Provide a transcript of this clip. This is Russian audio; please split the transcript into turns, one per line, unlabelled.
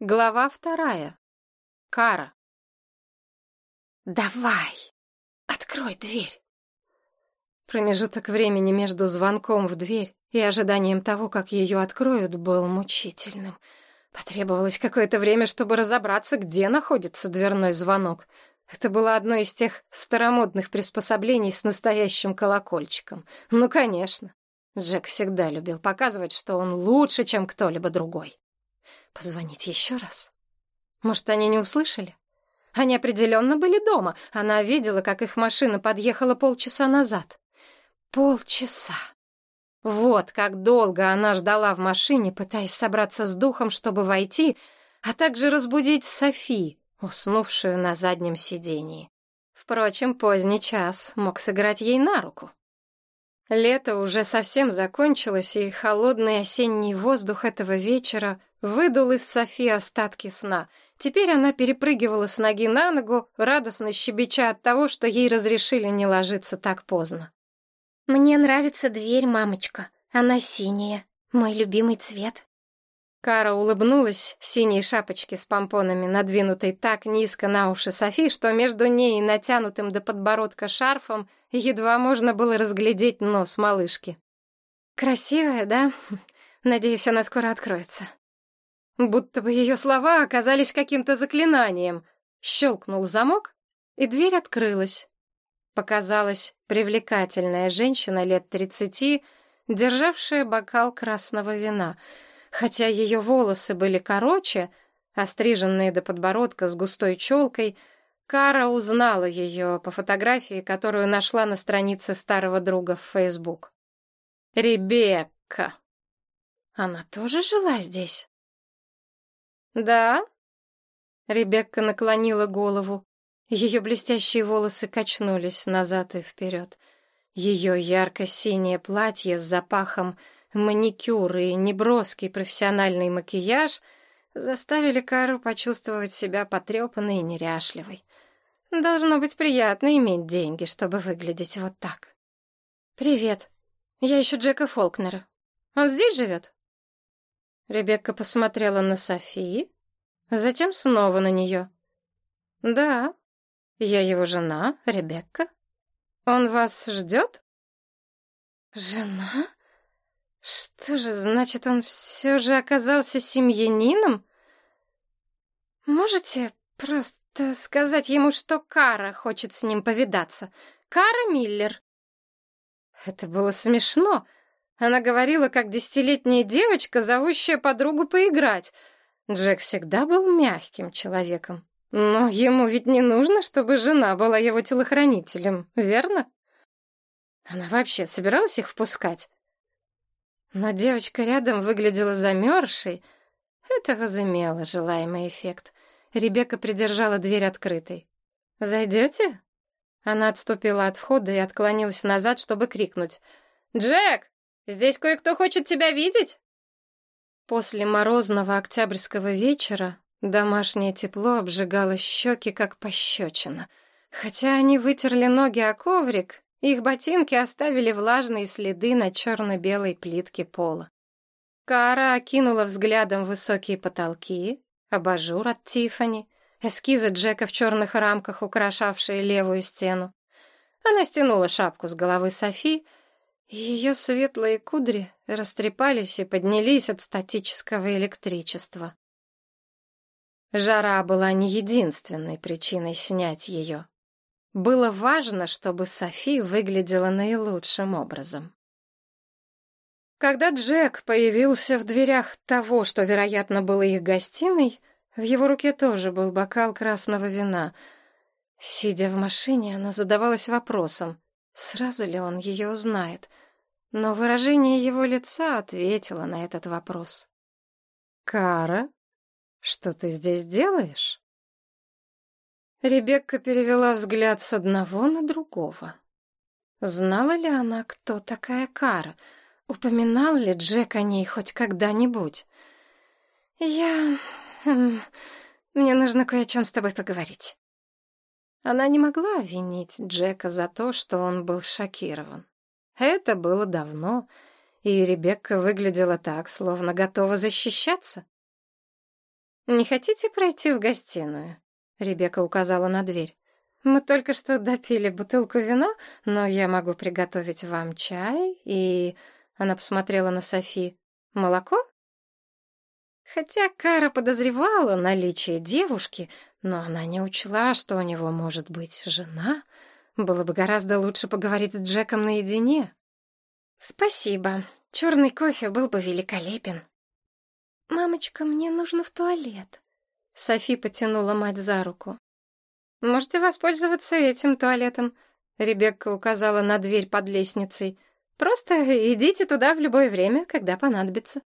Глава вторая. Кара.
«Давай! Открой дверь!»
Промежуток времени между звонком в дверь и ожиданием того, как ее откроют, был мучительным. Потребовалось какое-то время, чтобы разобраться, где находится дверной звонок. Это было одно из тех старомодных приспособлений с настоящим колокольчиком. Ну, конечно. Джек всегда любил показывать, что он лучше, чем кто-либо другой. Позвонить еще раз? Может, они не услышали? Они определенно были дома. Она видела, как их машина подъехала полчаса назад. Полчаса. Вот как долго она ждала в машине, пытаясь собраться с духом, чтобы войти, а также разбудить Софи, уснувшую на заднем сидении. Впрочем, поздний час мог сыграть ей на руку. Лето уже совсем закончилось, и холодный осенний воздух этого вечера выдул из Софи остатки сна. Теперь она перепрыгивала с ноги на ногу, радостно щебеча от того, что ей разрешили не ложиться так поздно.
«Мне нравится дверь, мамочка. Она синяя. Мой любимый цвет».
Кара улыбнулась синей шапочке с помпонами, надвинутой так низко на уши Софи, что между ней и натянутым до подбородка шарфом едва можно было разглядеть нос малышки. «Красивая, да? Надеюсь, она скоро откроется». Будто бы ее слова оказались каким-то заклинанием. Щелкнул замок, и дверь открылась. Показалась привлекательная женщина лет тридцати, державшая бокал красного вина. Хотя ее волосы были короче, остриженные до подбородка с густой челкой, Кара узнала ее по фотографии, которую нашла на странице старого друга в Facebook. Ребекка. Она тоже жила здесь? «Да?» Ребекка наклонила голову. Ее блестящие волосы качнулись назад и вперед. Ее ярко-синее платье с запахом маникюра и неброский профессиональный макияж заставили Кару почувствовать себя потрепанной и неряшливой. Должно быть приятно иметь деньги, чтобы выглядеть вот так. «Привет. Я ищу Джека Фолкнера. Он здесь живет?» Ребекка посмотрела на Софи, затем снова на нее. «Да, я его жена, Ребекка. Он вас ждет?» «Жена? Что же, значит, он все же оказался семьянином? Можете просто сказать ему, что Кара хочет с ним повидаться? Кара Миллер?» Это было смешно, — она говорила, как десятилетняя девочка, зовущая подругу поиграть. Джек всегда был мягким человеком. Но ему ведь не нужно, чтобы жена была его телохранителем, верно? Она вообще собиралась их впускать? Но девочка рядом выглядела замерзшей. Это возымело желаемый эффект. Ребекка придержала дверь открытой. «Зайдете?» Она отступила от входа и отклонилась назад, чтобы крикнуть. «Джек, Здесь кое-кто хочет тебя видеть?» После морозного октябрьского вечера домашнее тепло обжигало щеки, как пощечина. Хотя они вытерли ноги о коврик, их ботинки оставили влажные следы на черно-белой плитке пола. Кара окинула взглядом высокие потолки, абажур от Тифани, эскизы Джека в черных рамках, украшавшие левую стену. Она стянула шапку с головы Софи, ее светлые кудри растрепались и поднялись от статического электричества. Жара была не единственной причиной снять ее. Было важно, чтобы Софи выглядела наилучшим образом. Когда Джек появился в дверях того, что, вероятно, было их гостиной, в его руке тоже был бокал красного вина. Сидя в машине, она задавалась вопросом, сразу ли он ее узнает — но выражение его лица ответило на этот вопрос. «Кара, что ты здесь делаешь?» Ребекка перевела взгляд с одного на другого. Знала ли она, кто такая Кара? Упоминал ли Джек о ней хоть когда-нибудь? «Я... Хм, мне нужно кое о чем с тобой поговорить». Она не могла винить Джека за то, что он был шокирован. Это было давно, и Ребекка выглядела так, словно готова защищаться. «Не хотите пройти в гостиную?» Ребекка указала на дверь. «Мы только что допили бутылку вина, но я могу приготовить вам чай и...» Она посмотрела на Софи. «Молоко?» Хотя Кара подозревала наличие девушки, но она не учла, что у него может быть жена. Было бы гораздо лучше поговорить с Джеком наедине. «Спасибо. Черный кофе был бы великолепен».
«Мамочка, мне нужно в туалет».
Софи потянула мать за руку. «Можете воспользоваться этим туалетом», — Ребекка указала на дверь под лестницей. «Просто идите туда в любое время, когда понадобится».